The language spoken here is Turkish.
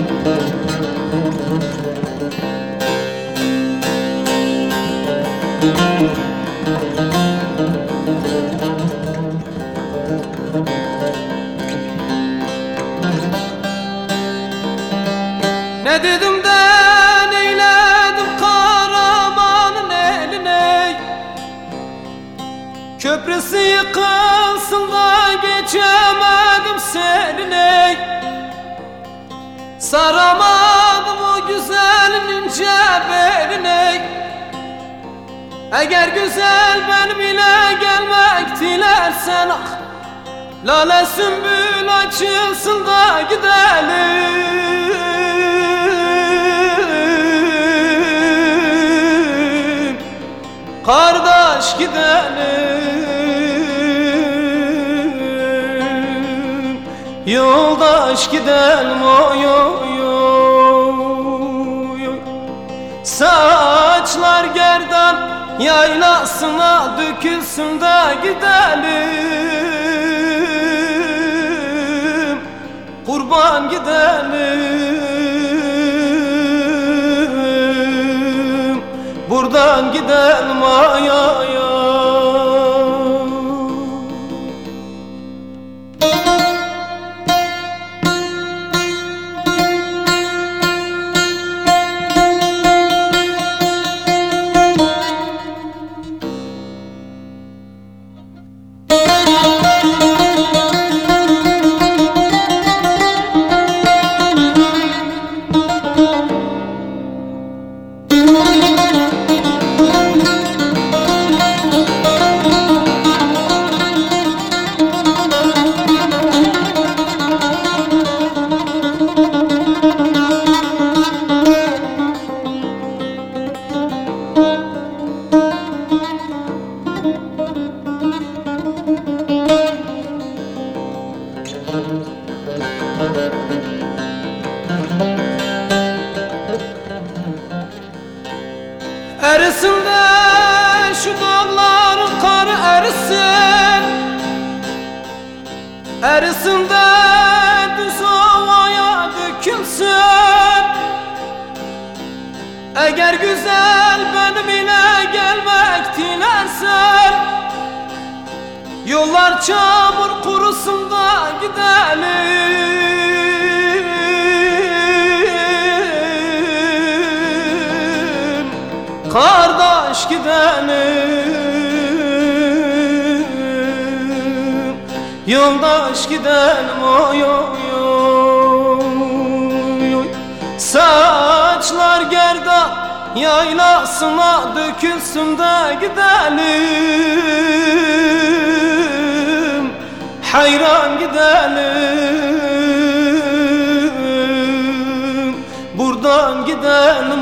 Ne dedim de neyledim karamanın eline? Köprüsü yıkılsın da geçemedim seninle Saramadım o güzelin ince Eğer güzel benim ile gelmek dilersen ah Lale sümbül açılsın da gidelim. Kardeş gidelim Yoldaş gidelim oy oy oy Saçlar gerdan yaylasına dökülsün de gidelim. Kurban gidelim. Buradan gidelim ay Erisin de şu dağların karı erisin. Erisin de düz havaya dökülsün. Eğer güzel benim ile gelmek dilersen Yollar çamur kurusun da gidelim Kardeş gidelim Yoldaş gidelim oy oy oy. Saçlar gerda yaylasına dökülsün de gidelim Hayran gidelim Buradan gidelim